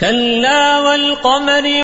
كلا والقمر